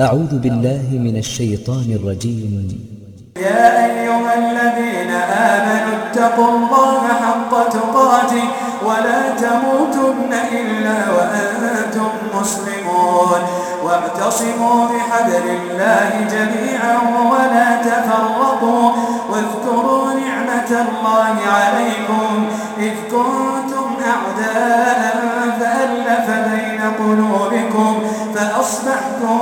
أعوذ بالله من الشيطان الرجيم. يا أيها الذين آمنوا اتقوا الله حق تقاته ولا تموتن إلا وأنتم مسلمون. واعتصموا بحبل الله جميعا ولا تفرقوا. واذكروا نعمة الله عليكم. إذ كنتم أعداء فألف بين قلوبكم فأصبحتم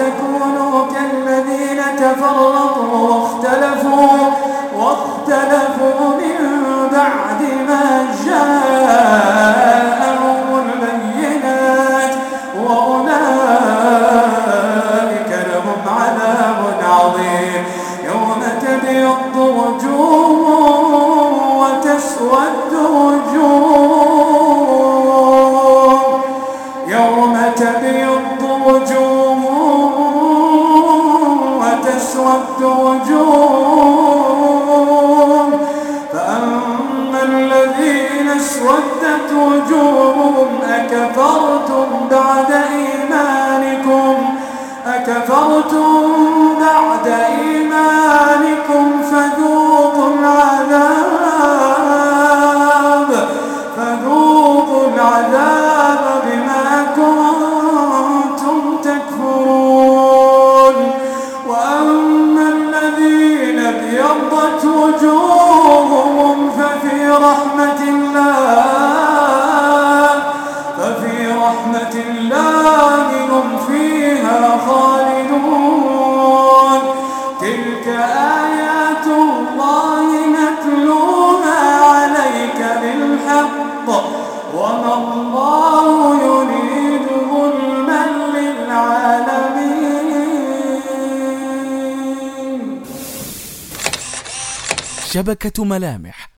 تكونوا كالذين تفرقوا واختلفوا. وجوه. فأما الذين اسودت وجوههم أكفرتم بعد إيمانكم؟ أكفرتم بعد إيمانكم الله هم فيها خالدون. تلك آيات الله نتلوها عليك بالحق. وما الله يريد ظلما للعالمين. شبكة ملامح.